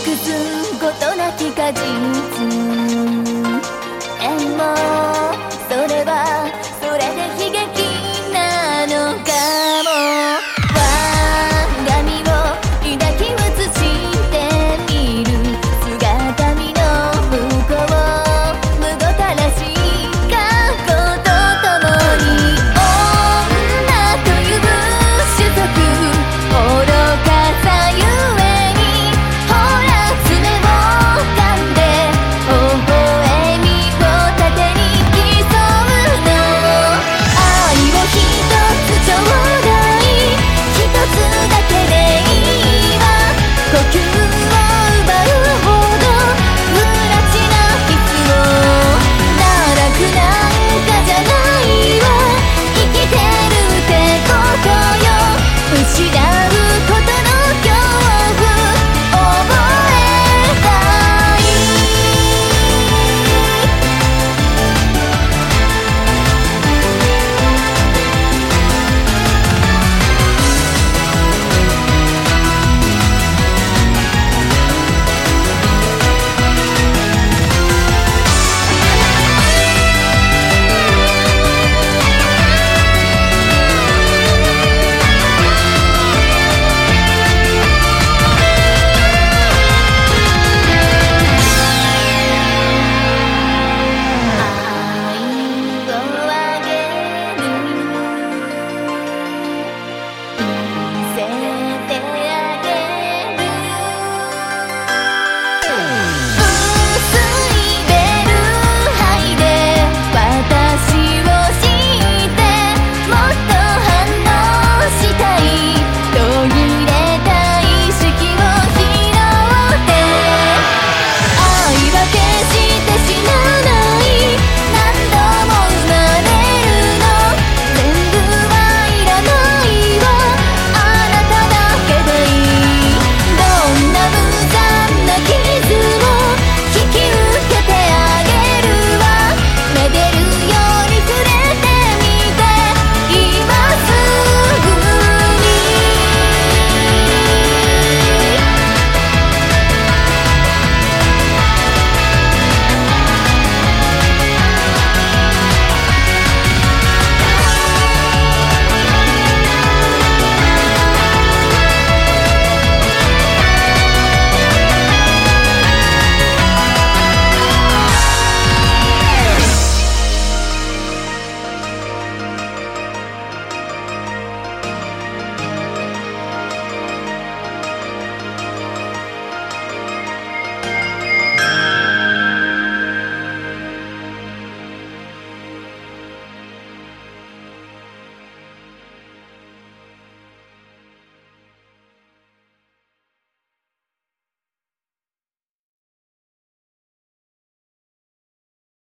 くすごと